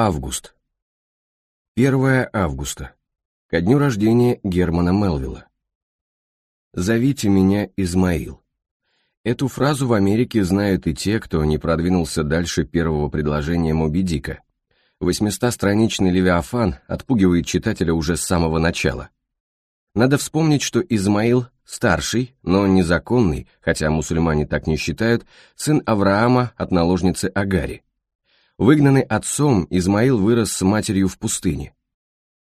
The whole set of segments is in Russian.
Август. 1 августа. Ко дню рождения Германа Мелвилла. «Зовите меня Измаил». Эту фразу в Америке знают и те, кто не продвинулся дальше первого предложения Моби Дика. 800-страничный Левиафан отпугивает читателя уже с самого начала. Надо вспомнить, что Измаил – старший, но незаконный, хотя мусульмане так не считают, сын Авраама от наложницы Агари – Выгнанный отцом, Измаил вырос с матерью в пустыне.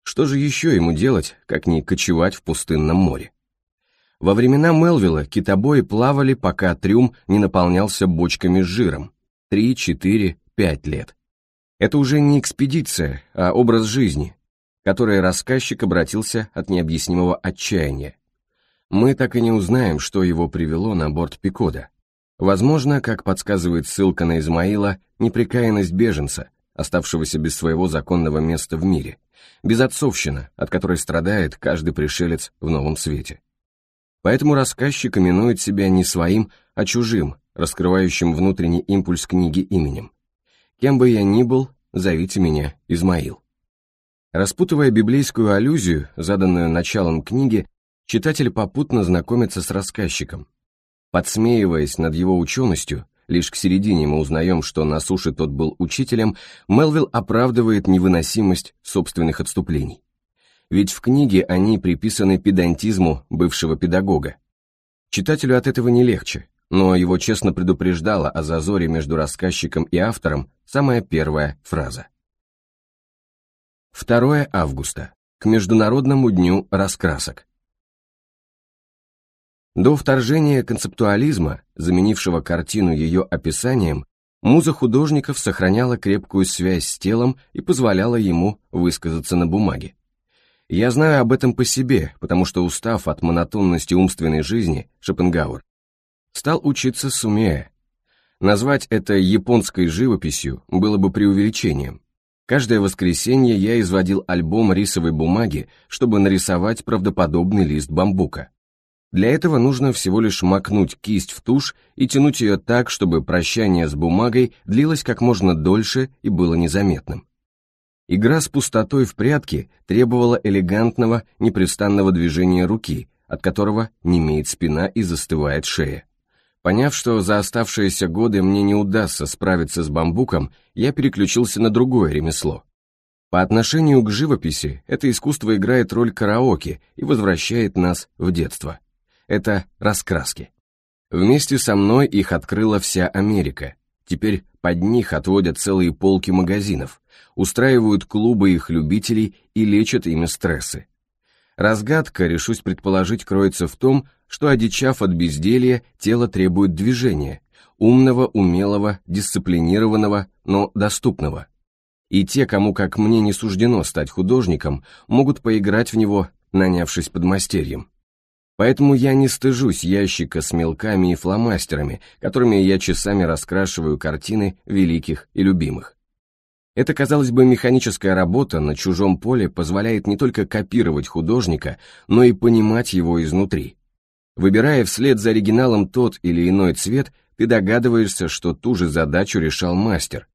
Что же еще ему делать, как не кочевать в пустынном море? Во времена Мелвилла китобои плавали, пока трюм не наполнялся бочками с жиром. Три, четыре, пять лет. Это уже не экспедиция, а образ жизни, который рассказчик обратился от необъяснимого отчаяния. Мы так и не узнаем, что его привело на борт Пикода. Возможно, как подсказывает ссылка на Измаила, непрекаянность беженца, оставшегося без своего законного места в мире, безотцовщина, от которой страдает каждый пришелец в новом свете. Поэтому рассказчик именует себя не своим, а чужим, раскрывающим внутренний импульс книги именем. «Кем бы я ни был, зовите меня Измаил». Распутывая библейскую аллюзию, заданную началом книги, читатель попутно знакомится с рассказчиком, Подсмеиваясь над его ученостью, лишь к середине мы узнаем, что на суше тот был учителем, Мелвилл оправдывает невыносимость собственных отступлений. Ведь в книге они приписаны педантизму бывшего педагога. Читателю от этого не легче, но его честно предупреждала о зазоре между рассказчиком и автором самая первая фраза. 2 августа. К Международному дню раскрасок. До вторжения концептуализма, заменившего картину ее описанием, муза художников сохраняла крепкую связь с телом и позволяла ему высказаться на бумаге. Я знаю об этом по себе, потому что, устав от монотонности умственной жизни, Шопенгауэр стал учиться сумея. Назвать это японской живописью было бы преувеличением. Каждое воскресенье я изводил альбом рисовой бумаги, чтобы нарисовать правдоподобный лист бамбука. Для этого нужно всего лишь макнуть кисть в тушь и тянуть ее так, чтобы прощание с бумагой длилось как можно дольше и было незаметным. Игра с пустотой в прятки требовала элегантного, непрестанного движения руки, от которого немеет спина и застывает шея. Поняв, что за оставшиеся годы мне не удастся справиться с бамбуком, я переключился на другое ремесло. По отношению к живописи это искусство играет роль караоке и возвращает нас в детство это раскраски. Вместе со мной их открыла вся Америка. Теперь под них отводят целые полки магазинов, устраивают клубы их любителей и лечат ими стрессы. Разгадка, решусь предположить, кроется в том, что, одичав от безделья, тело требует движения, умного, умелого, дисциплинированного, но доступного. И те, кому, как мне, не суждено стать художником, могут поиграть в него, нанявшись подмастерьем. Поэтому я не стыжусь ящика с мелками и фломастерами, которыми я часами раскрашиваю картины великих и любимых. Эта, казалось бы, механическая работа на чужом поле позволяет не только копировать художника, но и понимать его изнутри. Выбирая вслед за оригиналом тот или иной цвет, ты догадываешься, что ту же задачу решал мастер,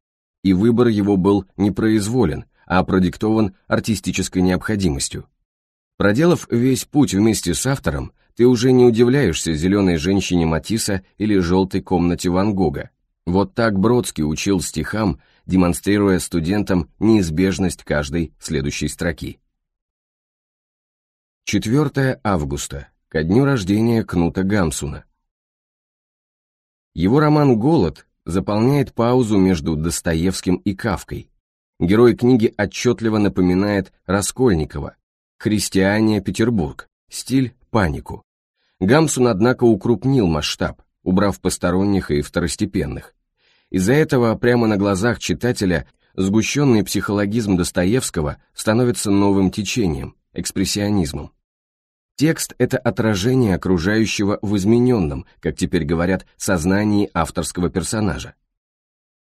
и выбор его был непроизволен, а продиктован артистической необходимостью. Проделав весь путь вместе с автором, ты уже не удивляешься зеленой женщине Матисса или желтой комнате Ван Гога. Вот так Бродский учил стихам, демонстрируя студентам неизбежность каждой следующей строки. 4 августа, ко дню рождения Кнута Гамсуна. Его роман «Голод» заполняет паузу между Достоевским и Кавкой. Герой книги отчетливо напоминает Раскольникова, Христиане Петербург. Стиль – панику. Гамсун, однако, укрупнил масштаб, убрав посторонних и второстепенных. Из-за этого прямо на глазах читателя сгущенный психологизм Достоевского становится новым течением, экспрессионизмом. Текст – это отражение окружающего в измененном, как теперь говорят, сознании авторского персонажа.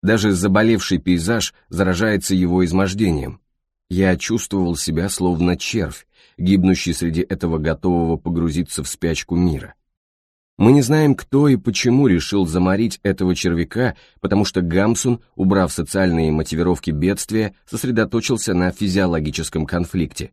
Даже заболевший пейзаж заражается его измождением, я чувствовал себя словно червь, гибнущий среди этого готового погрузиться в спячку мира. Мы не знаем, кто и почему решил заморить этого червяка, потому что Гамсун, убрав социальные мотивировки бедствия, сосредоточился на физиологическом конфликте.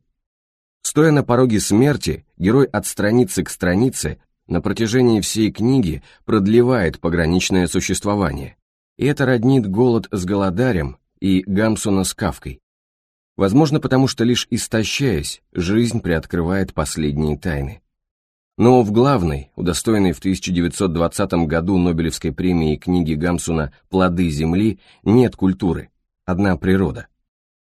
Стоя на пороге смерти, герой от страницы к странице на протяжении всей книги продлевает пограничное существование. И это роднит голод с голодарем и Гамсуна с Кавкой. Возможно, потому что лишь истощаясь, жизнь приоткрывает последние тайны. Но в главной, удостоенной в 1920 году Нобелевской премии книги Гамсуна «Плоды земли» нет культуры, одна природа.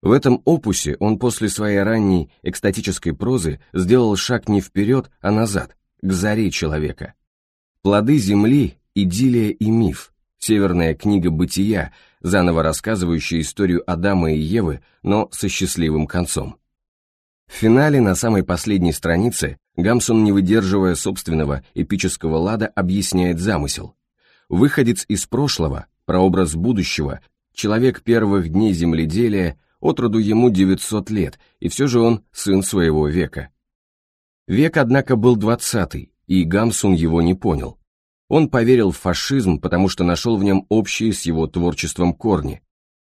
В этом опусе он после своей ранней экстатической прозы сделал шаг не вперед, а назад, к заре человека. «Плоды земли» – идиллия и миф, Северная книга бытия, заново рассказывающая историю Адама и Евы, но со счастливым концом. В финале, на самой последней странице, Гамсон, не выдерживая собственного эпического лада, объясняет замысел. Выходец из прошлого, прообраз будущего, человек первых дней земледелия, отроду ему 900 лет, и все же он сын своего века. Век, однако, был двадцатый, и Гамсун его не понял. Он поверил в фашизм, потому что нашел в нем общие с его творчеством корни,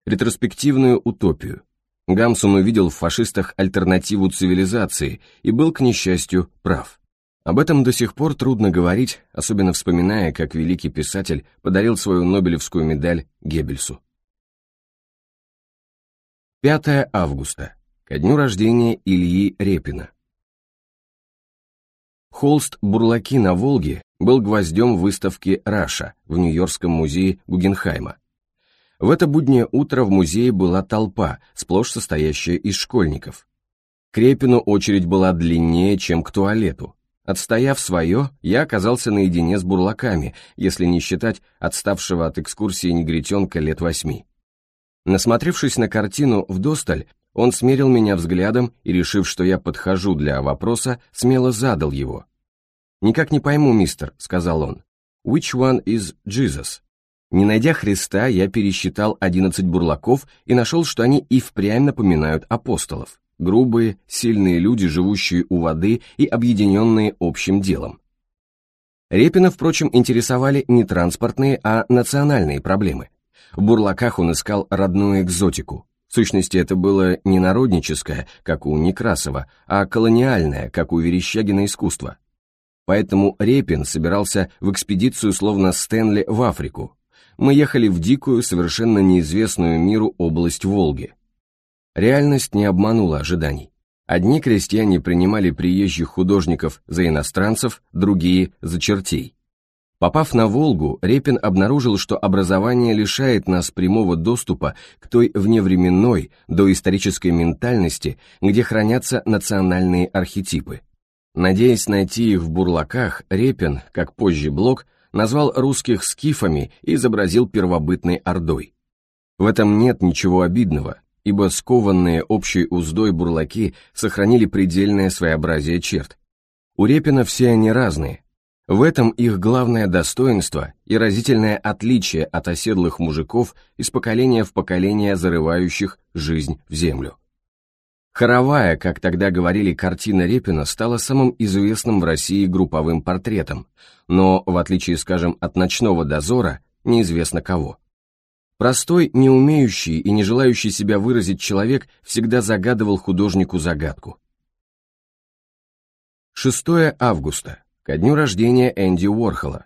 ретроспективную утопию. Гамсун увидел в фашистах альтернативу цивилизации и был, к несчастью, прав. Об этом до сих пор трудно говорить, особенно вспоминая, как великий писатель подарил свою Нобелевскую медаль Геббельсу. 5 августа, ко дню рождения Ильи Репина. Холст «Бурлаки на Волге» был гвоздем выставки «Раша» в Нью-Йоркском музее Гугенхайма. В это буднее утро в музее была толпа, сплошь состоящая из школьников. Крепину очередь была длиннее, чем к туалету. Отстояв свое, я оказался наедине с бурлаками, если не считать отставшего от экскурсии негритенка лет восьми. Насмотревшись на картину вдосталь, он смерил меня взглядом и, решив, что я подхожу для вопроса, смело задал его. «Никак не пойму, мистер», — сказал он. «Which one is Jesus?» Не найдя Христа, я пересчитал 11 бурлаков и нашел, что они и впрямь напоминают апостолов. Грубые, сильные люди, живущие у воды и объединенные общим делом. Репина, впрочем, интересовали не транспортные, а национальные проблемы. В бурлаках он искал родную экзотику, в сущности, это было не народническое, как у Некрасова, а колониальное, как у Верещагина искусство. Поэтому Репин собирался в экспедицию словно Стэнли в Африку. Мы ехали в дикую, совершенно неизвестную миру область Волги. Реальность не обманула ожиданий. Одни крестьяне принимали приезжих художников за иностранцев, другие – за чертей. Попав на Волгу, Репин обнаружил, что образование лишает нас прямого доступа к той вневременной, доисторической ментальности, где хранятся национальные архетипы. Надеясь найти их в бурлаках, Репин, как позже Блок, назвал русских скифами и изобразил первобытной ордой. В этом нет ничего обидного, ибо скованные общей уздой бурлаки сохранили предельное своеобразие черт. У Репина все они разные, в этом их главное достоинство и разительное отличие от оседлых мужиков из поколения в поколение зарывающих жизнь в землю. Хоровая, как тогда говорили, картина Репина стала самым известным в России групповым портретом, но, в отличие, скажем, от «Ночного дозора», неизвестно кого. Простой, не умеющий и не желающий себя выразить человек всегда загадывал художнику загадку. 6 августа ко дню рождения Энди Уорхола.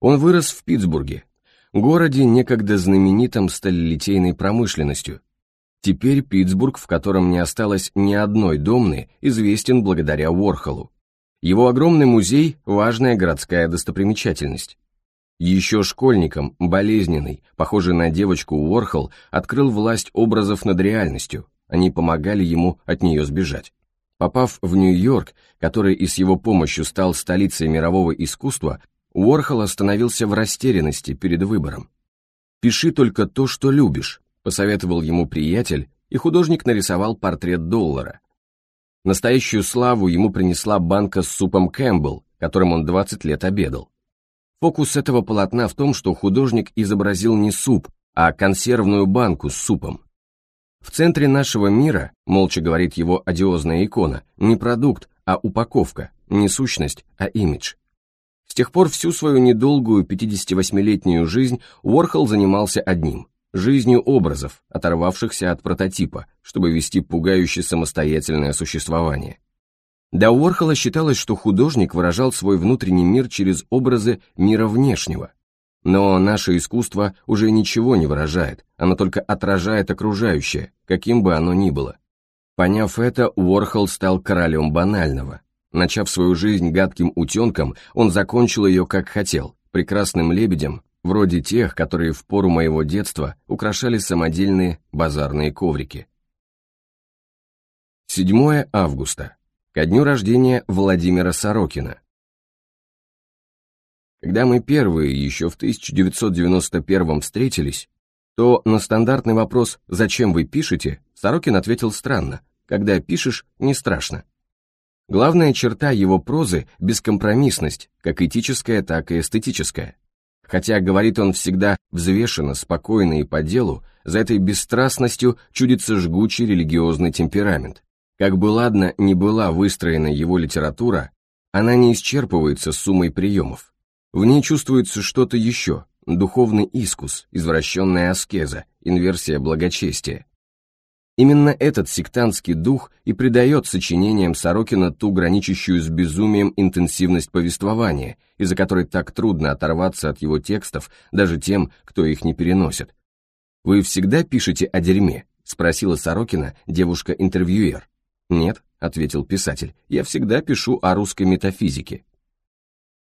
Он вырос в Питтсбурге, городе, некогда знаменитом сталелитейной промышленностью. Теперь Питтсбург, в котором не осталось ни одной домны, известен благодаря Уорхолу. Его огромный музей – важная городская достопримечательность. Еще школьником, болезненный, похожий на девочку Уорхол, открыл власть образов над реальностью, они помогали ему от нее сбежать. Попав в Нью-Йорк, который и с его помощью стал столицей мирового искусства, Уорхол остановился в растерянности перед выбором. «Пиши только то, что любишь», — посоветовал ему приятель, и художник нарисовал портрет доллара. Настоящую славу ему принесла банка с супом Кэмпбелл, которым он 20 лет обедал. Фокус этого полотна в том, что художник изобразил не суп, а консервную банку с супом. В центре нашего мира, молча говорит его одиозная икона, не продукт, а упаковка, не сущность, а имидж. С тех пор всю свою недолгую 58-летнюю жизнь Уорхол занимался одним – жизнью образов, оторвавшихся от прототипа, чтобы вести пугающе самостоятельное существование. До Уорхола считалось, что художник выражал свой внутренний мир через образы мира внешнего, но наше искусство уже ничего не выражает, оно только отражает окружающее, каким бы оно ни было. Поняв это, Уорхол стал королем банального. Начав свою жизнь гадким утенком, он закончил ее как хотел, прекрасным лебедем, вроде тех, которые в пору моего детства украшали самодельные базарные коврики. 7 августа. Ко дню рождения Владимира Сорокина. Когда мы первые еще в 1991 встретились, то на стандартный вопрос «Зачем вы пишете?» Сорокин ответил странно. «Когда пишешь, не страшно». Главная черта его прозы – бескомпромиссность, как этическая, так и эстетическая. Хотя говорит он всегда взвешенно, спокойно и по делу, за этой бесстрастностью чудится жгучий религиозный темперамент. Как бы ладно ни была выстроена его литература, она не исчерпывается суммой приемов. В ней чувствуется что-то еще, духовный искус, извращенная аскеза, инверсия благочестия. Именно этот сектантский дух и придает сочинениям Сорокина ту граничащую с безумием интенсивность повествования, из-за которой так трудно оторваться от его текстов даже тем, кто их не переносит. «Вы всегда пишете о дерьме?» — спросила Сорокина девушка-интервьюер. «Нет», — ответил писатель, — «я всегда пишу о русской метафизике».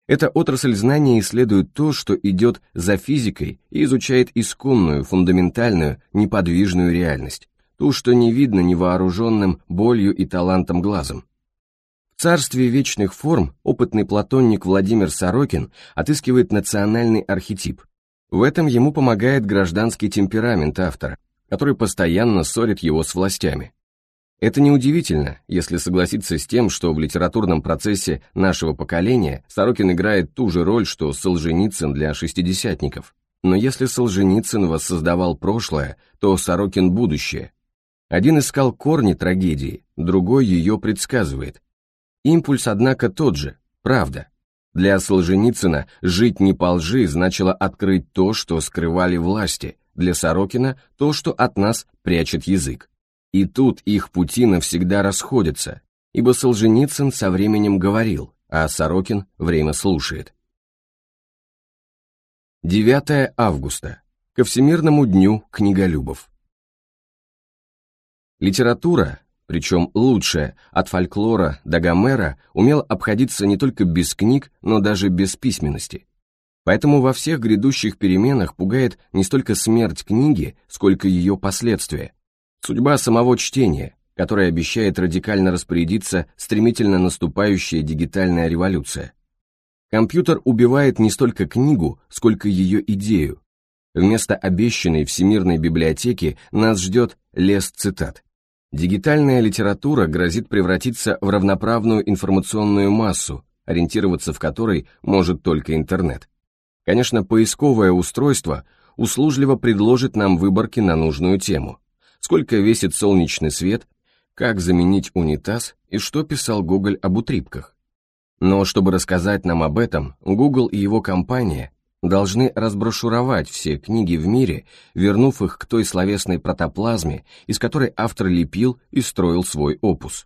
Эта отрасль знания исследует то, что идет за физикой и изучает исконную, фундаментальную, неподвижную реальность, ту, что не видно невооруженным болью и талантом глазом. В царстве вечных форм опытный платонник Владимир Сорокин отыскивает национальный архетип. В этом ему помогает гражданский темперамент автора, который постоянно ссорит его с властями. Это неудивительно, если согласиться с тем, что в литературном процессе нашего поколения Сорокин играет ту же роль, что Солженицын для шестидесятников. Но если Солженицын воссоздавал прошлое, то Сорокин – будущее. Один искал корни трагедии, другой ее предсказывает. Импульс, однако, тот же – правда. Для Солженицына жить не по лжи значило открыть то, что скрывали власти, для Сорокина – то, что от нас прячет язык. И тут их пути навсегда расходятся, ибо Солженицын со временем говорил, а Сорокин время слушает. 9 августа. Ко Всемирному дню книголюбов. Литература, причем лучшая, от фольклора до Гомера, умела обходиться не только без книг, но даже без письменности. Поэтому во всех грядущих переменах пугает не столько смерть книги, сколько ее последствия – Судьба самого чтения, которое обещает радикально распорядиться стремительно наступающая дигитальная революция. Компьютер убивает не столько книгу, сколько ее идею. Вместо обещанной всемирной библиотеки нас ждет лес цитат. Дигитальная литература грозит превратиться в равноправную информационную массу, ориентироваться в которой может только интернет. Конечно, поисковое устройство услужливо предложит нам выборки на нужную тему – сколько весит солнечный свет, как заменить унитаз и что писал Гоголь об утрипках. Но чтобы рассказать нам об этом, Google и его компания должны разброшуровать все книги в мире, вернув их к той словесной протоплазме, из которой автор лепил и строил свой опус.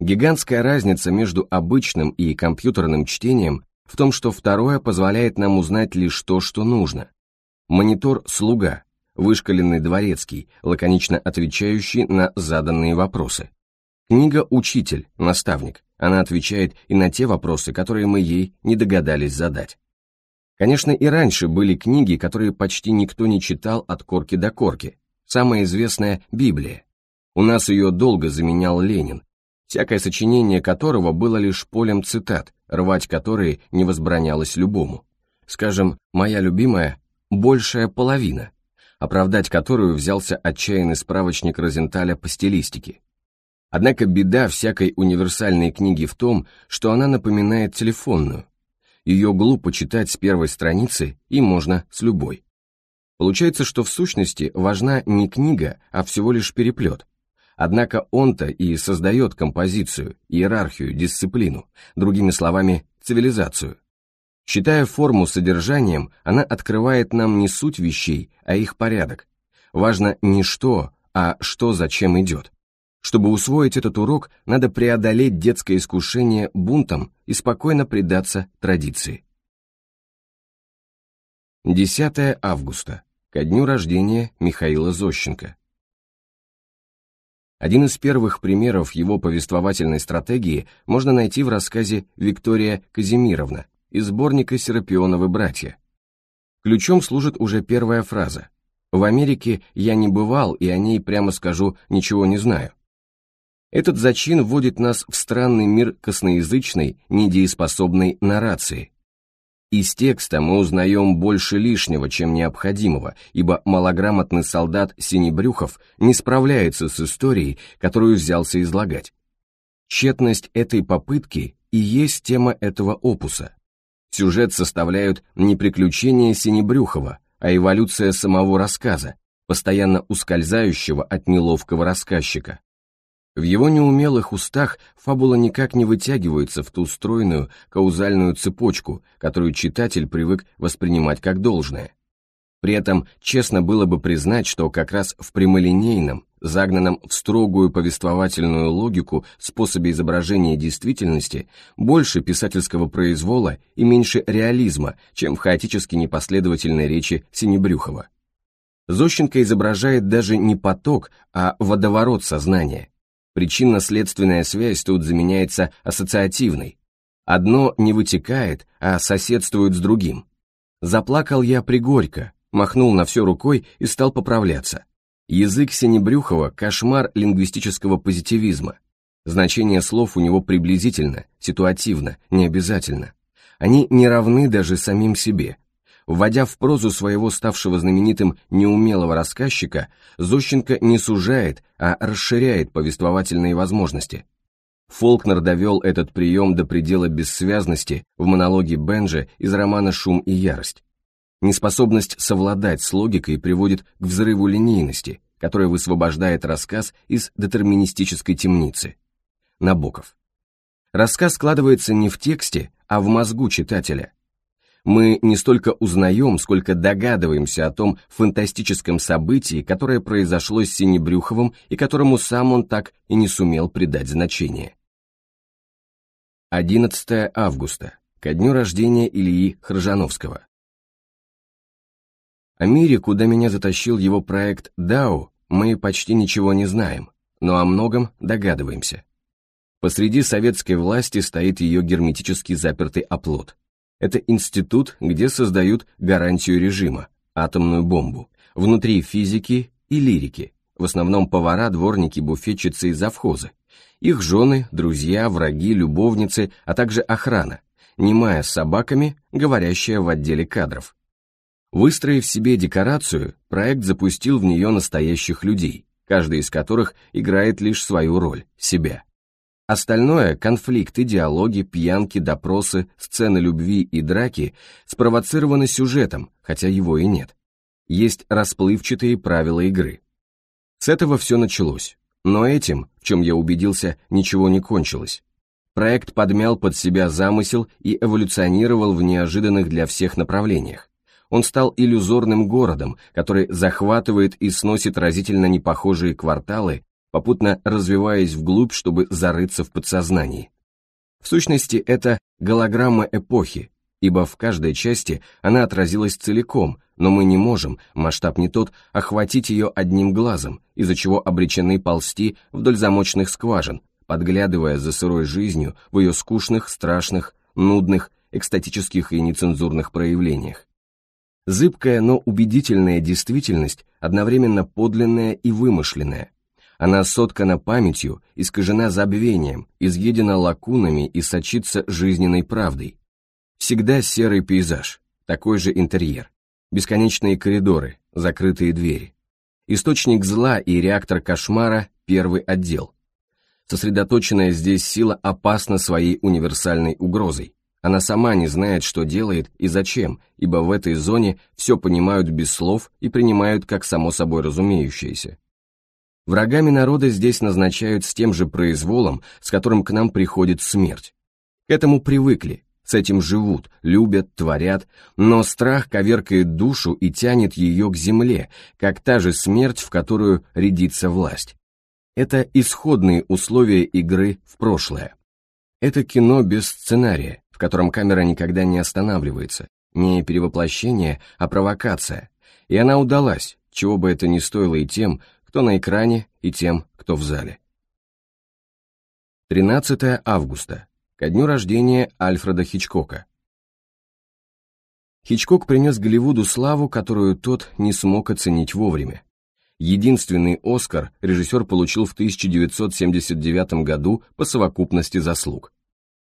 Гигантская разница между обычным и компьютерным чтением в том, что второе позволяет нам узнать лишь то, что нужно. Монитор «Слуга» вышкаленный дворецкий, лаконично отвечающий на заданные вопросы. Книга «Учитель», «Наставник». Она отвечает и на те вопросы, которые мы ей не догадались задать. Конечно, и раньше были книги, которые почти никто не читал от корки до корки. Самая известная – Библия. У нас ее долго заменял Ленин, всякое сочинение которого было лишь полем цитат, рвать которые не возбранялось любому. Скажем, моя любимая «Большая половина» оправдать которую взялся отчаянный справочник Розенталя по стилистике. Однако беда всякой универсальной книги в том, что она напоминает телефонную. Ее глупо читать с первой страницы и можно с любой. Получается, что в сущности важна не книга, а всего лишь переплет. Однако он-то и создает композицию, иерархию, дисциплину, другими словами, цивилизацию – Считая форму содержанием, она открывает нам не суть вещей, а их порядок. Важно не что, а что зачем идет. Чтобы усвоить этот урок, надо преодолеть детское искушение бунтом и спокойно предаться традиции. 10 августа, ко дню рождения Михаила Зощенко. Один из первых примеров его повествовательной стратегии можно найти в рассказе «Виктория Казимировна», из сборника «Серапионовы братья». Ключом служит уже первая фраза. В Америке я не бывал и о ней, прямо скажу, ничего не знаю. Этот зачин вводит нас в странный мир косноязычной, недееспособной нарации. Из текста мы узнаем больше лишнего, чем необходимого, ибо малограмотный солдат Синебрюхов не справляется с историей, которую взялся излагать. Тщетность этой попытки и есть тема этого опуса. Сюжет составляют не приключения Синебрюхова, а эволюция самого рассказа, постоянно ускользающего от неловкого рассказчика. В его неумелых устах фабула никак не вытягивается в ту стройную, каузальную цепочку, которую читатель привык воспринимать как должное. При этом честно было бы признать, что как раз в прямолинейном, загнанном в строгую повествовательную логику способе изображения действительности, больше писательского произвола и меньше реализма, чем в хаотически непоследовательной речи Синебрюхова. Зощенко изображает даже не поток, а водоворот сознания. Причинно-следственная связь тут заменяется ассоциативной. Одно не вытекает, а соседствует с другим. Заплакал я пригорько, махнул на все рукой и стал поправляться. Язык Синебрюхова – кошмар лингвистического позитивизма. Значение слов у него приблизительно, ситуативно, необязательно. Они не равны даже самим себе. Вводя в прозу своего ставшего знаменитым неумелого рассказчика, Зощенко не сужает, а расширяет повествовательные возможности. Фолкнер довел этот прием до предела бессвязности в монологе Бенжа из романа «Шум и ярость». Неспособность совладать с логикой приводит к взрыву линейности, которая высвобождает рассказ из детерминистической темницы. Набоков. Рассказ складывается не в тексте, а в мозгу читателя. Мы не столько узнаем, сколько догадываемся о том фантастическом событии, которое произошло с Синебрюховым и которому сам он так и не сумел придать значение. 11 августа, ко дню рождения Ильи Хржановского. О мире, куда меня затащил его проект Дао, мы почти ничего не знаем, но о многом догадываемся. Посреди советской власти стоит ее герметически запертый оплот. Это институт, где создают гарантию режима, атомную бомбу, внутри физики и лирики, в основном повара, дворники, буфетчицы и завхозы, их жены, друзья, враги, любовницы, а также охрана, немая с собаками, говорящая в отделе кадров – Выстроив себе декорацию, проект запустил в нее настоящих людей, каждый из которых играет лишь свою роль, себя. Остальное – конфликты, диалоги, пьянки, допросы, сцены любви и драки – спровоцированы сюжетом, хотя его и нет. Есть расплывчатые правила игры. С этого все началось. Но этим, в чем я убедился, ничего не кончилось. Проект подмял под себя замысел и эволюционировал в неожиданных для всех направлениях он стал иллюзорным городом, который захватывает и сносит разительно непохожие кварталы, попутно развиваясь вглубь, чтобы зарыться в подсознании. В сущности, это голограмма эпохи, ибо в каждой части она отразилась целиком, но мы не можем, масштаб не тот, охватить ее одним глазом, из-за чего обречены ползти вдоль замочных скважин, подглядывая за сырой жизнью в ее скучных, страшных, нудных, экстатических и нецензурных проявлениях. Зыбкая, но убедительная действительность, одновременно подлинная и вымышленная. Она соткана памятью, искажена забвением, изъедена лакунами и сочится жизненной правдой. Всегда серый пейзаж, такой же интерьер. Бесконечные коридоры, закрытые двери. Источник зла и реактор кошмара – первый отдел. Сосредоточенная здесь сила опасна своей универсальной угрозой. Она сама не знает, что делает и зачем, ибо в этой зоне все понимают без слов и принимают как само собой разумеющееся. Врагами народа здесь назначают с тем же произволом, с которым к нам приходит смерть. К этому привыкли, с этим живут, любят, творят, но страх коверкает душу и тянет ее к земле, как та же смерть, в которую рядится власть. Это исходные условия игры в прошлое. Это кино без сценария, котором камера никогда не останавливается, не перевоплощение, а провокация, и она удалась, чего бы это ни стоило и тем, кто на экране, и тем, кто в зале. 13 августа, ко дню рождения Альфреда Хичкока. Хичкок принес Голливуду славу, которую тот не смог оценить вовремя. Единственный «Оскар» режиссер получил в 1979 году по совокупности заслуг.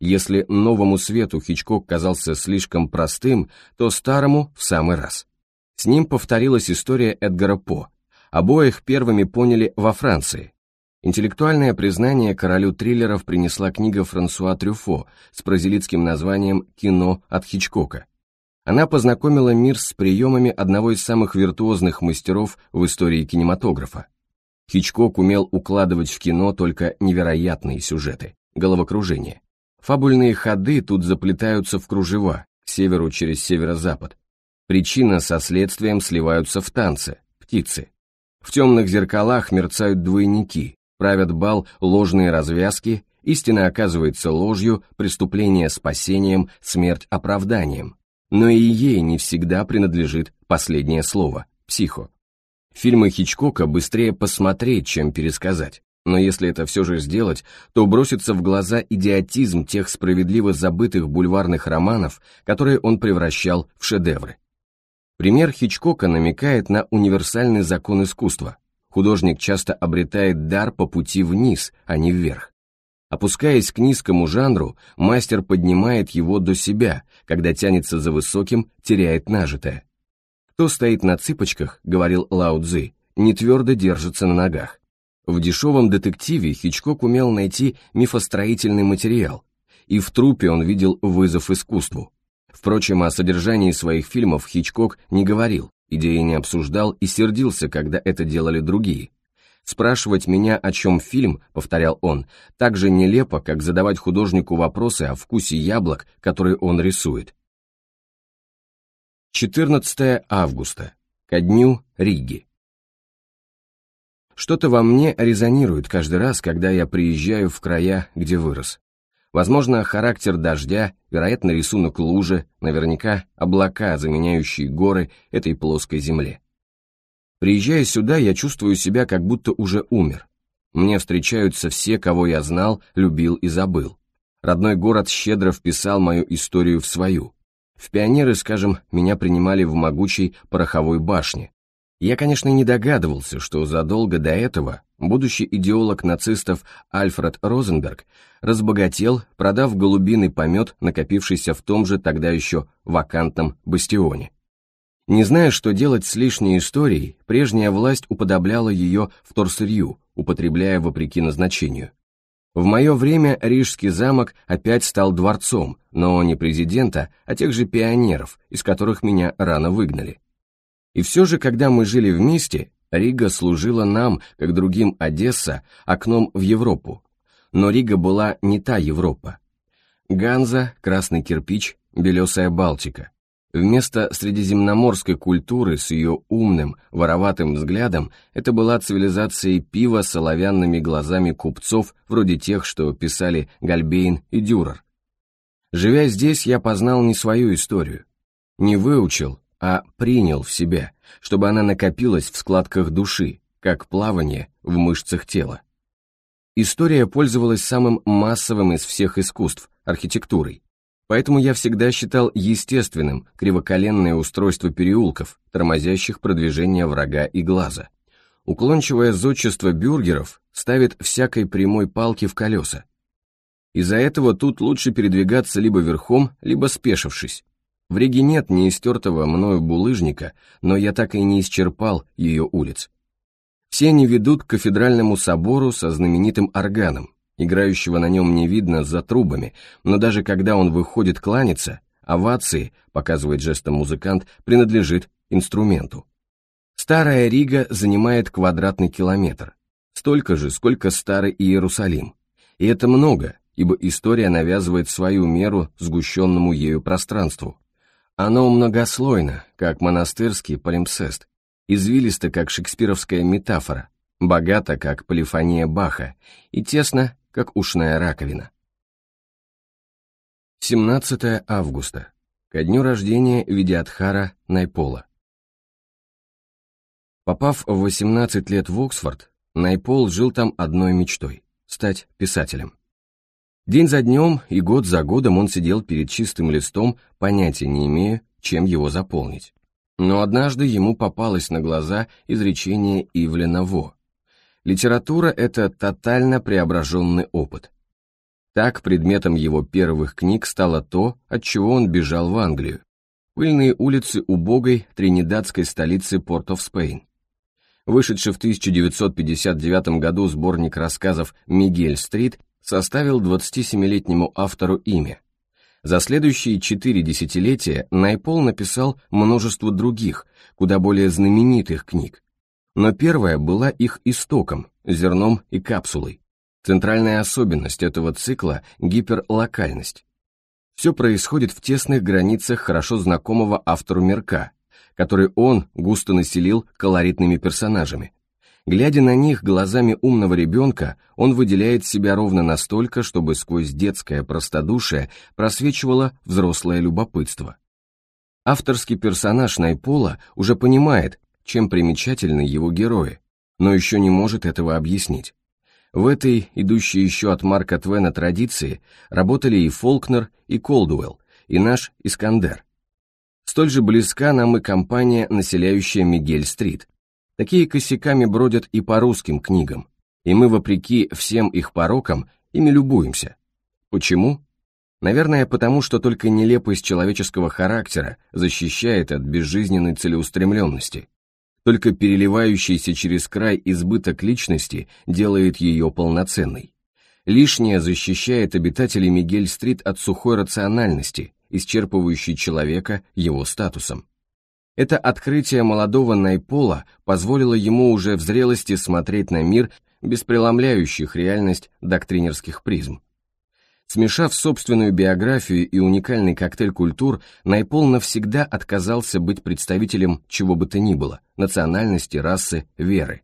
Если новому свету Хичкок казался слишком простым, то старому в самый раз. С ним повторилась история Эдгара По. Обоих первыми поняли во Франции. Интеллектуальное признание королю триллеров принесла книга Франсуа Трюфо с бразилийским названием «Кино от Хичкока». Она познакомила мир с приемами одного из самых виртуозных мастеров в истории кинематографа. Хичкок умел укладывать в кино только невероятные сюжеты, головокружение. Фабульные ходы тут заплетаются в кружева, к северу через северо-запад. Причина со следствием сливаются в танце, птицы. В темных зеркалах мерцают двойники, правят бал ложные развязки, истина оказывается ложью, преступление спасением, смерть оправданием. Но и ей не всегда принадлежит последнее слово – психо. Фильмы Хичкока быстрее посмотреть, чем пересказать. Но если это все же сделать, то бросится в глаза идиотизм тех справедливо забытых бульварных романов, которые он превращал в шедевры. Пример Хичкока намекает на универсальный закон искусства. Художник часто обретает дар по пути вниз, а не вверх. Опускаясь к низкому жанру, мастер поднимает его до себя, когда тянется за высоким, теряет нажитое. «Кто стоит на цыпочках, — говорил Лао Цзи, — не твердо держится на ногах. В дешевом детективе Хичкок умел найти мифостроительный материал, и в трупе он видел вызов искусству. Впрочем, о содержании своих фильмов Хичкок не говорил, идеи не обсуждал и сердился, когда это делали другие. «Спрашивать меня, о чем фильм», — повторял он, — «так же нелепо, как задавать художнику вопросы о вкусе яблок, которые он рисует». 14 августа. Ко дню Риги. Что-то во мне резонирует каждый раз, когда я приезжаю в края, где вырос. Возможно, характер дождя, вероятно, рисунок лужи, наверняка облака, заменяющие горы этой плоской земле. Приезжая сюда, я чувствую себя, как будто уже умер. Мне встречаются все, кого я знал, любил и забыл. Родной город щедро вписал мою историю в свою. В пионеры, скажем, меня принимали в могучей пороховой башне, я, конечно, не догадывался, что задолго до этого будущий идеолог нацистов Альфред Розенберг разбогател, продав голубиный помет, накопившийся в том же тогда еще вакантном бастионе. Не зная, что делать с лишней историей, прежняя власть уподобляла ее вторсырью, употребляя вопреки назначению. В мое время Рижский замок опять стал дворцом, но не президента, а тех же пионеров, из которых меня рано выгнали. И все же, когда мы жили вместе, Рига служила нам, как другим Одесса, окном в Европу. Но Рига была не та Европа. Ганза, красный кирпич, белесая Балтика. Вместо средиземноморской культуры с ее умным, вороватым взглядом это была цивилизация пива с оловянными глазами купцов, вроде тех, что писали Гальбейн и Дюрер. Живя здесь, я познал не свою историю. Не выучил, а принял в себя, чтобы она накопилась в складках души, как плавание в мышцах тела. История пользовалась самым массовым из всех искусств – архитектурой. Поэтому я всегда считал естественным кривоколенное устройство переулков, тормозящих продвижение врага и глаза. Уклончивое зодчество бюргеров ставит всякой прямой палки в колеса. Из-за этого тут лучше передвигаться либо верхом, либо спешившись, в Риге нет неистертого мною булыжника, но я так и не исчерпал ее улиц. Все они ведут к кафедральному собору со знаменитым органом, играющего на нем не видно за трубами, но даже когда он выходит кланяться, овации, показывает жестом музыкант, принадлежит инструменту. Старая Рига занимает квадратный километр, столько же, сколько старый Иерусалим. И это много, ибо история навязывает свою меру сгущенному ею пространству. Оно многослойно, как монастырский полимпсест, извилисто, как шекспировская метафора, богато, как полифония Баха, и тесно, как ушная раковина. 17 августа. Ко дню рождения Видиатхара Найпола. Попав в 18 лет в Оксфорд, Найпол жил там одной мечтой – стать писателем. День за днем и год за годом он сидел перед чистым листом, понятия не имея, чем его заполнить. Но однажды ему попалось на глаза изречение Ивлена Во. Литература — это тотально преображенный опыт. Так предметом его первых книг стало то, от чего он бежал в Англию. Пыльные улицы убогой тринидадской столицы порт оф Спейн. Вышедший в 1959 году сборник рассказов «Мигель-стрит» составил 27-летнему автору имя. За следующие четыре десятилетия Найпол написал множество других, куда более знаменитых книг. Но первая была их истоком, зерном и капсулой. Центральная особенность этого цикла – гиперлокальность. Все происходит в тесных границах хорошо знакомого автору мирка, который он густо населил колоритными персонажами, Глядя на них глазами умного ребенка, он выделяет себя ровно настолько, чтобы сквозь детское простодушие просвечивало взрослое любопытство. Авторский персонаж Найпола уже понимает, чем примечательны его герои, но еще не может этого объяснить. В этой, идущей еще от Марка Твена традиции, работали и Фолкнер, и Колдуэлл, и наш Искандер. Столь же близка нам и компания, населяющая Мигель-стрит – Такие косяками бродят и по русским книгам, и мы, вопреки всем их порокам, ими любуемся. Почему? Наверное, потому что только нелепость человеческого характера защищает от безжизненной целеустремленности. Только переливающийся через край избыток личности делает ее полноценной. Лишнее защищает обитателей Мигель-стрит от сухой рациональности, исчерпывающей человека его статусом. Это открытие молодого Найпола позволило ему уже в зрелости смотреть на мир без преломляющих реальность доктринерских призм. Смешав собственную биографию и уникальный коктейль культур, Найпол навсегда отказался быть представителем чего бы то ни было – национальности, расы, веры.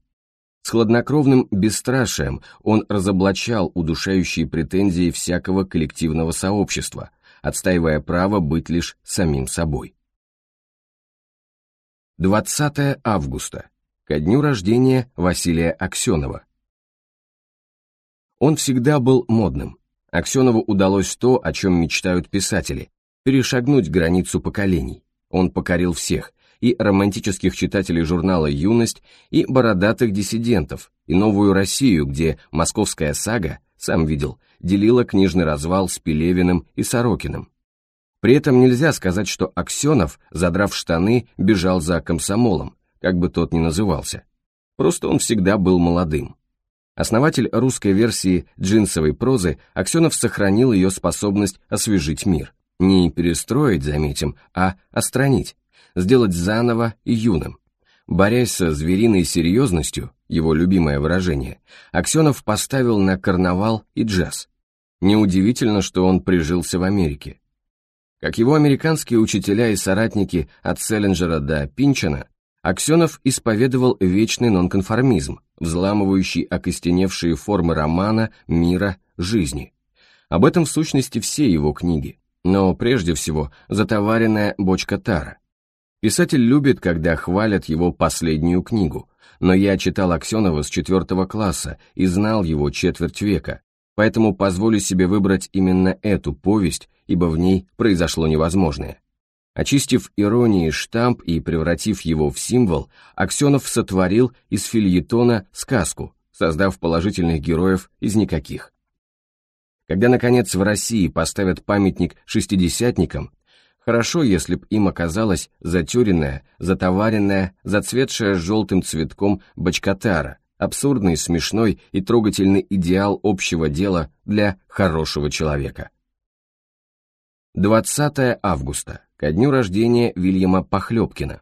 С хладнокровным бесстрашием он разоблачал удушающие претензии всякого коллективного сообщества, отстаивая право быть лишь самим собой. 20 августа, ко дню рождения Василия Аксенова. Он всегда был модным. Аксенову удалось то, о чем мечтают писатели, перешагнуть границу поколений. Он покорил всех, и романтических читателей журнала «Юность», и бородатых диссидентов, и «Новую Россию», где московская сага, сам видел, делила книжный развал с Пелевиным и Сорокиным. При этом нельзя сказать, что Аксенов, задрав штаны, бежал за комсомолом, как бы тот ни назывался. Просто он всегда был молодым. Основатель русской версии джинсовой прозы, Аксенов сохранил ее способность освежить мир. Не перестроить, заметим, а остранить, сделать заново и юным. Борясь со звериной серьезностью, его любимое выражение, Аксенов поставил на карнавал и джаз. Неудивительно, что он прижился в Америке. Как его американские учителя и соратники от Селлинджера до Пинчена, Аксенов исповедовал вечный нонконформизм, взламывающий окостеневшие формы романа, мира, жизни. Об этом в сущности все его книги, но прежде всего затоваренная бочка тара. Писатель любит, когда хвалят его последнюю книгу, но я читал Аксенова с четвертого класса и знал его четверть века, поэтому позволю себе выбрать именно эту повесть ибо в ней произошло невозможное. Очистив иронии штамп и превратив его в символ, Аксенов сотворил из фильетона сказку, создав положительных героев из никаких. Когда, наконец, в России поставят памятник шестидесятникам, хорошо, если б им оказалась затюренная, затоваренная, зацветшая желтым цветком бачкатара, абсурдный, смешной и трогательный идеал общего дела для хорошего человека. 20 августа, ко дню рождения Вильяма Похлебкина.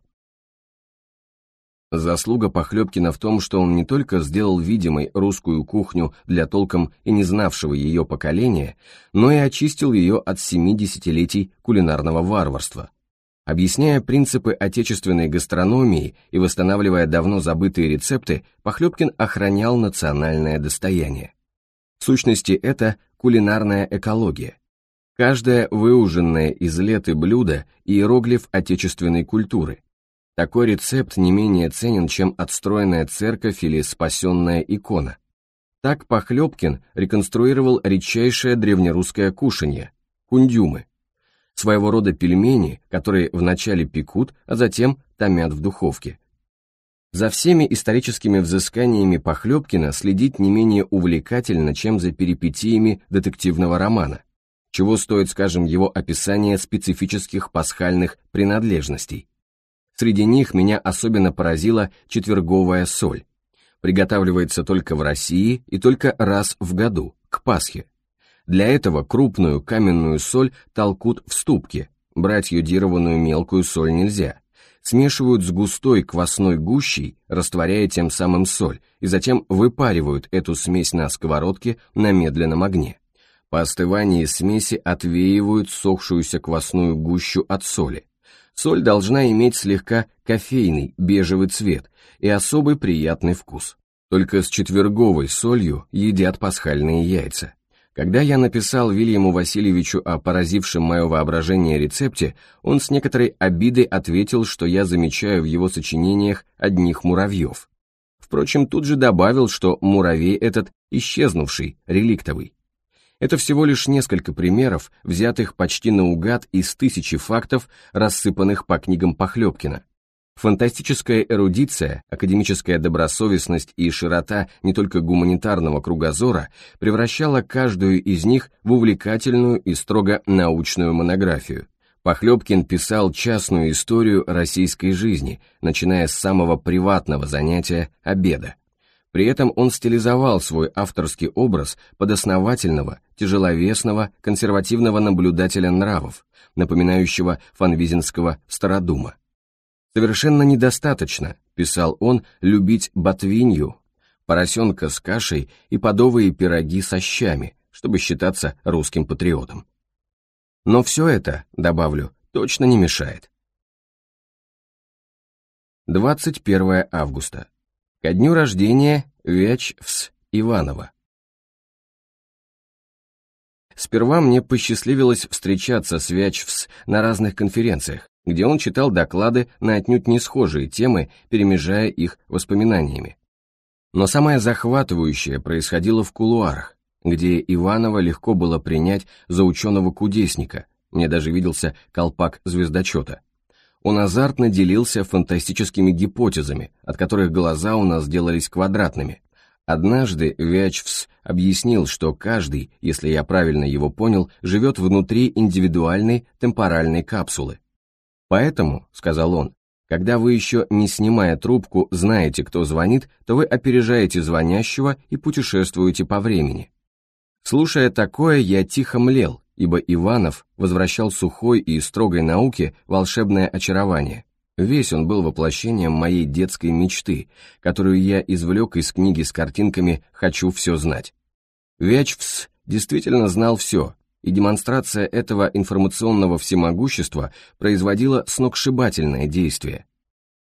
Заслуга Похлебкина в том, что он не только сделал видимой русскую кухню для толком и не знавшего ее поколения, но и очистил ее от семи десятилетий кулинарного варварства. Объясняя принципы отечественной гастрономии и восстанавливая давно забытые рецепты, Похлебкин охранял национальное достояние. В сущности, это кулинарная экология, Каждое выуженное из леты блюдо – иероглиф отечественной культуры. Такой рецепт не менее ценен, чем отстроенная церковь или спасенная икона. Так Похлебкин реконструировал редчайшее древнерусское кушанье – кундюмы. Своего рода пельмени, которые вначале пекут, а затем томят в духовке. За всеми историческими взысканиями Похлебкина следить не менее увлекательно, чем за перипетиями детективного романа – чего стоит, скажем, его описание специфических пасхальных принадлежностей. Среди них меня особенно поразила четверговая соль. Приготавливается только в России и только раз в году, к Пасхе. Для этого крупную каменную соль толкут в ступке, брать юдированную мелкую соль нельзя. Смешивают с густой квасной гущей, растворяя тем самым соль, и затем выпаривают эту смесь на сковородке на медленном огне. По остывании смеси отвеивают сохшуюся квасную гущу от соли. Соль должна иметь слегка кофейный, бежевый цвет и особый приятный вкус. Только с четверговой солью едят пасхальные яйца. Когда я написал Вильяму Васильевичу о поразившем мое воображение рецепте, он с некоторой обидой ответил, что я замечаю в его сочинениях одних муравьев. Впрочем, тут же добавил, что муравей этот исчезнувший, реликтовый. Это всего лишь несколько примеров, взятых почти наугад из тысячи фактов, рассыпанных по книгам Похлебкина. Фантастическая эрудиция, академическая добросовестность и широта не только гуманитарного кругозора превращала каждую из них в увлекательную и строго научную монографию. Похлебкин писал частную историю российской жизни, начиная с самого приватного занятия – обеда. При этом он стилизовал свой авторский образ под основательного, тяжеловесного, консервативного наблюдателя нравов, напоминающего фанвизинского стародума. «Совершенно недостаточно», — писал он, — «любить ботвинью, поросенка с кашей и подовые пироги со щами, чтобы считаться русским патриотом». Но все это, добавлю, точно не мешает. 21 августа. Ко дню рождения Вячвс Иванова. Сперва мне посчастливилось встречаться с Вячвс на разных конференциях, где он читал доклады на отнюдь не схожие темы, перемежая их воспоминаниями. Но самое захватывающее происходило в кулуарах, где Иванова легко было принять за ученого-кудесника, мне даже виделся колпак звездочета – он азартно делился фантастическими гипотезами, от которых глаза у нас делались квадратными. Однажды Вячвс объяснил, что каждый, если я правильно его понял, живет внутри индивидуальной темпоральной капсулы. «Поэтому», — сказал он, — «когда вы еще не снимая трубку знаете, кто звонит, то вы опережаете звонящего и путешествуете по времени». Слушая такое, я тихо млел, ибо Иванов возвращал сухой и строгой науке волшебное очарование. Весь он был воплощением моей детской мечты, которую я извлек из книги с картинками «Хочу все знать». Вячвс действительно знал все, и демонстрация этого информационного всемогущества производила сногсшибательное действие.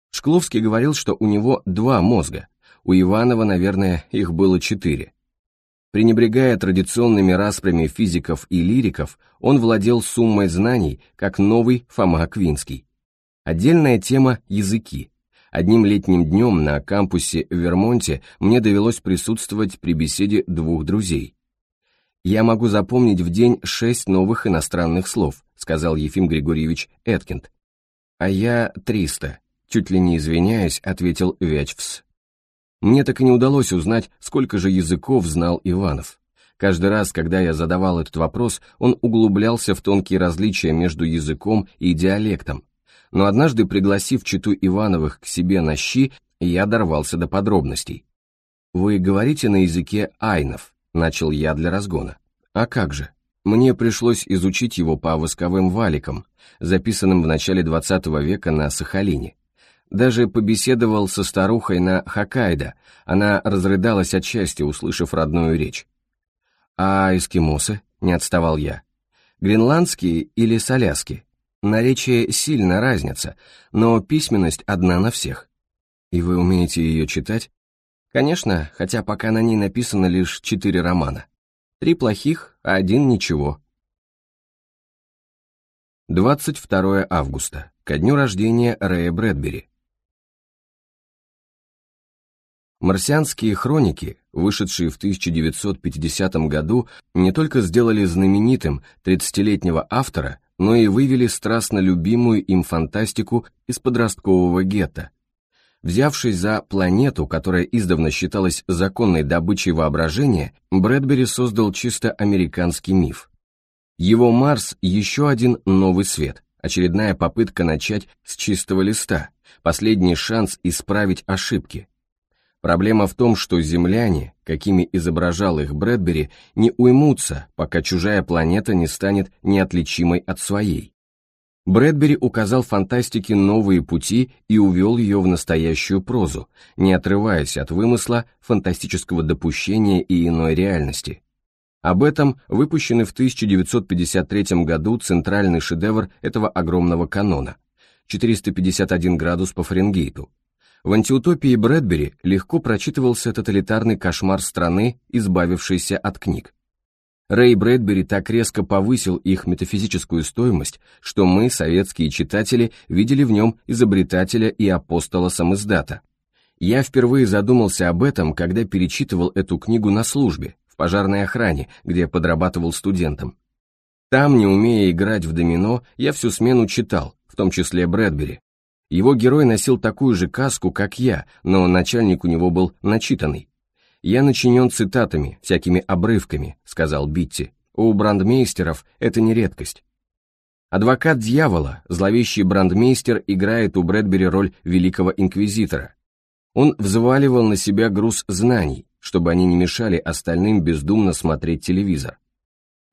Шкловский говорил, что у него два мозга, у Иванова, наверное, их было четыре. Пренебрегая традиционными распрями физиков и лириков, он владел суммой знаний, как новый Фома Аквинский. Отдельная тема – языки. Одним летним днем на кампусе в Вермонте мне довелось присутствовать при беседе двух друзей. «Я могу запомнить в день шесть новых иностранных слов», сказал Ефим Григорьевич Эткинд. «А я триста», чуть ли не извиняясь, ответил Вячвс. Мне так и не удалось узнать, сколько же языков знал Иванов. Каждый раз, когда я задавал этот вопрос, он углублялся в тонкие различия между языком и диалектом. Но однажды, пригласив читу Ивановых к себе на щи, я дорвался до подробностей. «Вы говорите на языке айнов», — начал я для разгона. «А как же?» Мне пришлось изучить его по восковым валикам, записанным в начале XX века на Сахалине. Даже побеседовал со старухой на Хоккайдо, она разрыдалась от счастья, услышав родную речь. «А эскимосы?» — не отставал я. «Гренландские или соляски?» Наречие сильно разница, но письменность одна на всех. И вы умеете ее читать? Конечно, хотя пока на ней написано лишь четыре романа. Три плохих, а один ничего. 22 августа, ко дню рождения Рэя Брэдбери. Марсианские хроники, вышедшие в 1950 году, не только сделали знаменитым 30-летнего автора, но и вывели страстно любимую им фантастику из подросткового гетто. Взявшись за планету, которая издавна считалась законной добычей воображения, Брэдбери создал чисто американский миф. Его Марс – еще один новый свет, очередная попытка начать с чистого листа, последний шанс исправить ошибки, Проблема в том, что земляне, какими изображал их Брэдбери, не уймутся, пока чужая планета не станет неотличимой от своей. Брэдбери указал фантастике новые пути и увел ее в настоящую прозу, не отрываясь от вымысла, фантастического допущения и иной реальности. Об этом выпущенный в 1953 году центральный шедевр этого огромного канона 451 градус по Фаренгейту, в антиутопии Брэдбери легко прочитывался тоталитарный кошмар страны, избавившейся от книг. Рэй Брэдбери так резко повысил их метафизическую стоимость, что мы, советские читатели, видели в нем изобретателя и апостола самиздата. Я впервые задумался об этом, когда перечитывал эту книгу на службе, в пожарной охране, где подрабатывал студентом. Там, не умея играть в домино, я всю смену читал, в том числе Брэдбери, его герой носил такую же каску, как я, но начальник у него был начитанный. «Я начинен цитатами, всякими обрывками», — сказал Битти. «У брандмейстеров это не редкость». Адвокат дьявола, зловещий брандмейстер, играет у Брэдбери роль великого инквизитора. Он взваливал на себя груз знаний, чтобы они не мешали остальным бездумно смотреть телевизор.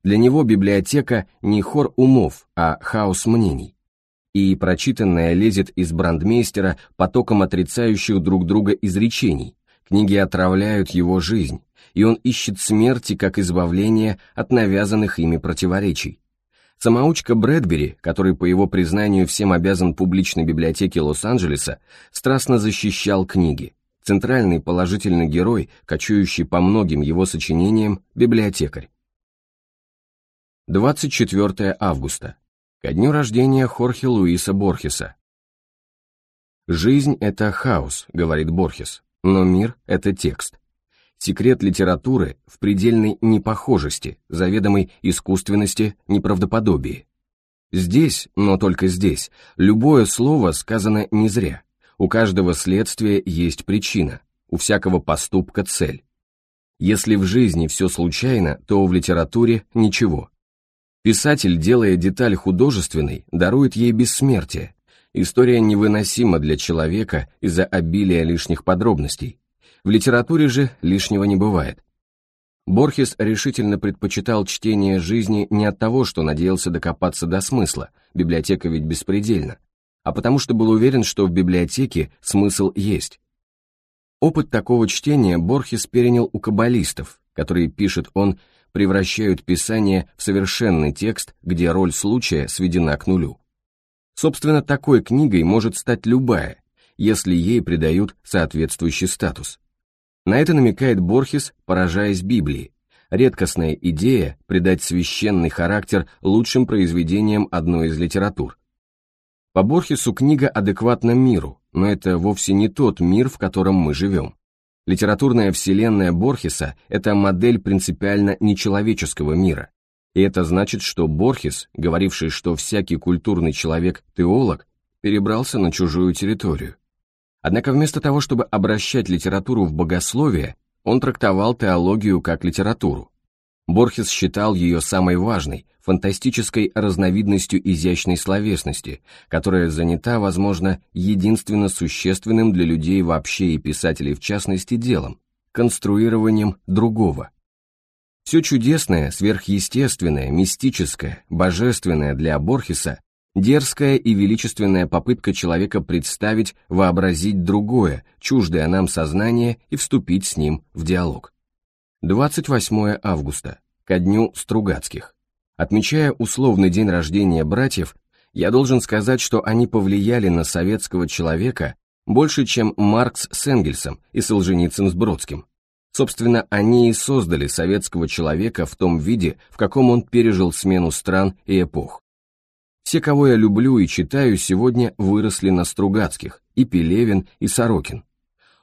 Для него библиотека не хор умов, а хаос мнений и прочитанное лезет из брандмейстера потоком отрицающих друг друга изречений, книги отравляют его жизнь, и он ищет смерти как избавление от навязанных ими противоречий. Самоучка Брэдбери, который, по его признанию, всем обязан публичной библиотеке Лос-Анджелеса, страстно защищал книги. Центральный положительный герой, кочующий по многим его сочинениям, библиотекарь. 24 августа ко дню рождения Хорхе Луиса Борхеса. «Жизнь — это хаос», — говорит Борхес, — «но мир — это текст». Секрет литературы в предельной непохожести, заведомой искусственности, неправдоподобии. Здесь, но только здесь, любое слово сказано не зря. У каждого следствия есть причина, у всякого поступка цель. Если в жизни все случайно, то в литературе ничего. Писатель, делая деталь художественной, дарует ей бессмертие. История невыносима для человека из-за обилия лишних подробностей. В литературе же лишнего не бывает. Борхес решительно предпочитал чтение жизни не от того, что надеялся докопаться до смысла, библиотека ведь беспредельна, а потому что был уверен, что в библиотеке смысл есть. Опыт такого чтения Борхес перенял у каббалистов, которые, пишет он, превращают Писание в совершенный текст, где роль случая сведена к нулю. Собственно, такой книгой может стать любая, если ей придают соответствующий статус. На это намекает Борхес, поражаясь Библии. Редкостная идея придать священный характер лучшим произведениям одной из литератур. По Борхесу книга адекватна миру, но это вовсе не тот мир, в котором мы живем. Литературная вселенная Борхеса – это модель принципиально нечеловеческого мира. И это значит, что Борхес, говоривший, что всякий культурный человек – теолог, перебрался на чужую территорию. Однако вместо того, чтобы обращать литературу в богословие, он трактовал теологию как литературу. Борхес считал ее самой важной, фантастической разновидностью изящной словесности, которая занята, возможно, единственно существенным для людей вообще и писателей в частности делом – конструированием другого. Все чудесное, сверхъестественное, мистическое, божественное для Борхеса дерзкая и величественная попытка человека представить, вообразить другое, чуждое нам сознание и вступить с ним в диалог. 28 августа, ко дню Стругацких. Отмечая условный день рождения братьев, я должен сказать, что они повлияли на советского человека больше, чем Маркс с Энгельсом и Солженицын с Бродским. Собственно, они и создали советского человека в том виде, в каком он пережил смену стран и эпох. Все, кого я люблю и читаю, сегодня выросли на Стругацких, и Пелевин, и Сорокин.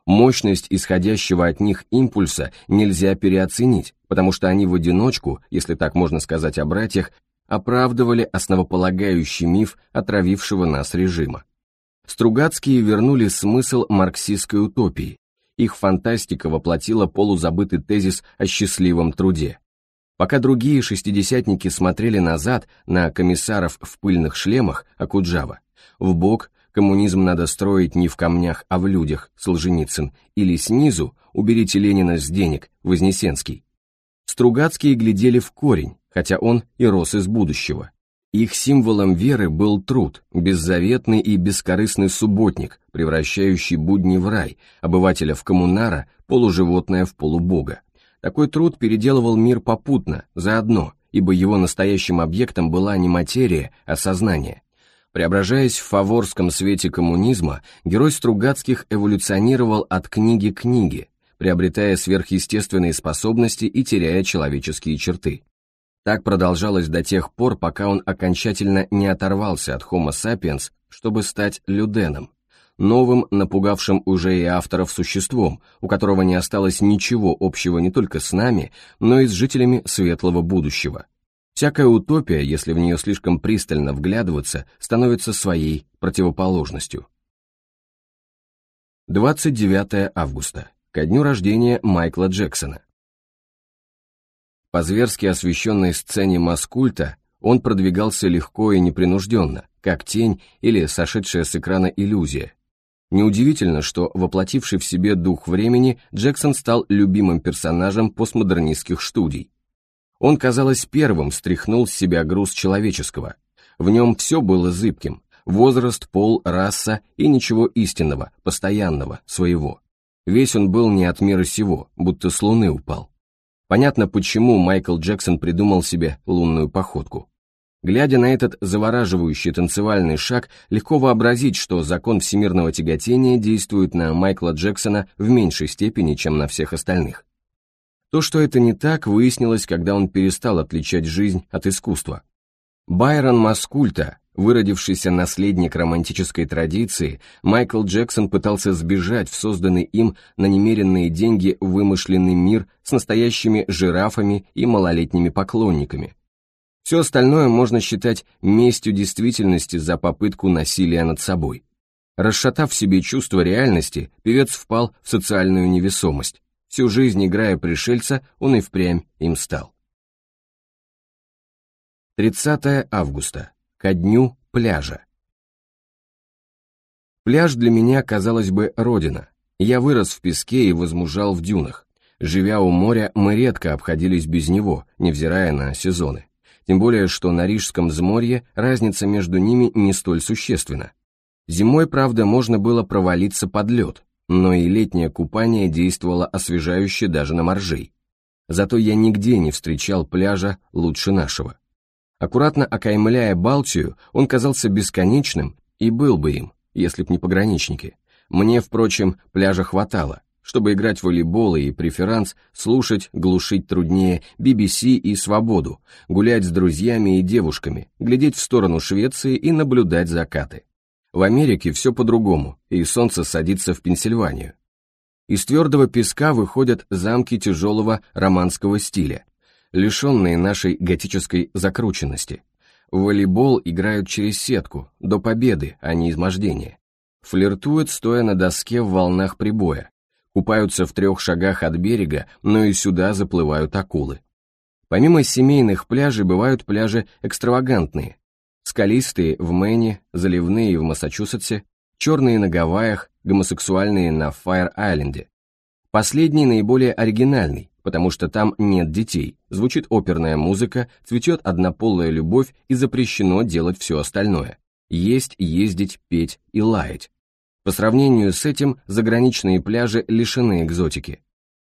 Мощность исходящего от них импульса нельзя переоценить, потому что они в одиночку, если так можно сказать о братьях, оправдывали основополагающий миф отравившего нас режима. Стругацкие вернули смысл марксистской утопии. Их фантастика воплотила полузабытый тезис о счастливом труде. Пока другие шестидесятники смотрели назад на комиссаров в пыльных шлемах Акуджава, в бок Коммунизм надо строить не в камнях, а в людях, Солженицын, или снизу, уберите Ленина с денег, Вознесенский. Стругацкие глядели в корень, хотя он и рос из будущего. Их символом веры был труд, беззаветный и бескорыстный субботник, превращающий будни в рай, обывателя в коммунара, полуживотное в полубога. Такой труд переделывал мир попутно, заодно, ибо его настоящим объектом была не материя, а сознание. Преображаясь в фаворском свете коммунизма, герой Стругацких эволюционировал от книги к книге, приобретая сверхъестественные способности и теряя человеческие черты. Так продолжалось до тех пор, пока он окончательно не оторвался от Homo sapiens, чтобы стать люденом, новым, напугавшим уже и авторов существом, у которого не осталось ничего общего не только с нами, но и с жителями светлого будущего – Всякая утопия, если в нее слишком пристально вглядываться, становится своей противоположностью. 29 августа, ко дню рождения Майкла Джексона. По зверски освещенной сцене маскульта он продвигался легко и непринужденно, как тень или сошедшая с экрана иллюзия. Неудивительно, что, воплотивший в себе дух времени, Джексон стал любимым персонажем постмодернистских студий. Он, казалось, первым стряхнул с себя груз человеческого. В нем все было зыбким, возраст, пол, раса и ничего истинного, постоянного, своего. Весь он был не от мира сего, будто с луны упал. Понятно, почему Майкл Джексон придумал себе лунную походку. Глядя на этот завораживающий танцевальный шаг, легко вообразить, что закон всемирного тяготения действует на Майкла Джексона в меньшей степени, чем на всех остальных. То, что это не так, выяснилось, когда он перестал отличать жизнь от искусства. Байрон Маскульта, выродившийся наследник романтической традиции, Майкл Джексон пытался сбежать в созданный им на немеренные деньги вымышленный мир с настоящими жирафами и малолетними поклонниками. Все остальное можно считать местью действительности за попытку насилия над собой. Расшатав себе чувство реальности, певец впал в социальную невесомость. Всю жизнь играя пришельца, он и впрямь им стал. 30 августа. Ко дню пляжа. Пляж для меня, казалось бы, родина. Я вырос в песке и возмужал в дюнах. Живя у моря, мы редко обходились без него, невзирая на сезоны. Тем более, что на Рижском взморье разница между ними не столь существенна. Зимой, правда, можно было провалиться под лед, но и летнее купание действовало освежающе даже на моржей. Зато я нигде не встречал пляжа лучше нашего. Аккуратно окаймляя Балтию, он казался бесконечным и был бы им, если б не пограничники. Мне, впрочем, пляжа хватало, чтобы играть в волейбол и преферанс, слушать, глушить труднее BBC и «Свободу», гулять с друзьями и девушками, глядеть в сторону Швеции и наблюдать закаты. В Америке все по-другому, и солнце садится в Пенсильванию. Из твердого песка выходят замки тяжелого романского стиля, лишенные нашей готической закрученности. В волейбол играют через сетку, до победы, а не измождения. Флиртуют, стоя на доске в волнах прибоя. Купаются в трех шагах от берега, но и сюда заплывают акулы. Помимо семейных пляжей бывают пляжи экстравагантные, Скалистые в Мэне, заливные в Массачусетсе, черные на Гавайях, гомосексуальные на Файр-Айленде. Последний наиболее оригинальный, потому что там нет детей, звучит оперная музыка, цветет однополая любовь и запрещено делать все остальное. Есть, ездить, петь и лаять. По сравнению с этим, заграничные пляжи лишены экзотики.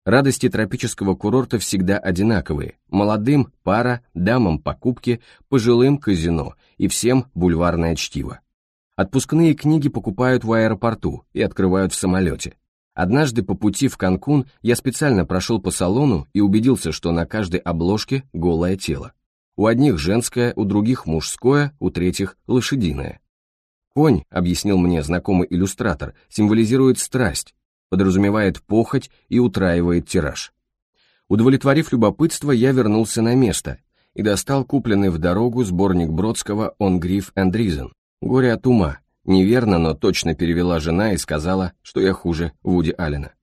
Радости тропического курорта всегда одинаковые. Молодым – пара, дамам – покупки, пожилым – казино, и всем бульварное чтиво. Отпускные книги покупают в аэропорту и открывают в самолете. Однажды по пути в Канкун я специально прошел по салону и убедился, что на каждой обложке голое тело. У одних женское, у других мужское, у третьих лошадиное. Конь, объяснил мне знакомый иллюстратор, символизирует страсть, подразумевает похоть и утраивает тираж. Удовлетворив любопытство, я вернулся на место и достал купленный в дорогу сборник Бродского «Он гриф and reason». «Горе от ума». Неверно, но точно перевела жена и сказала, что я хуже Вуди Аллена.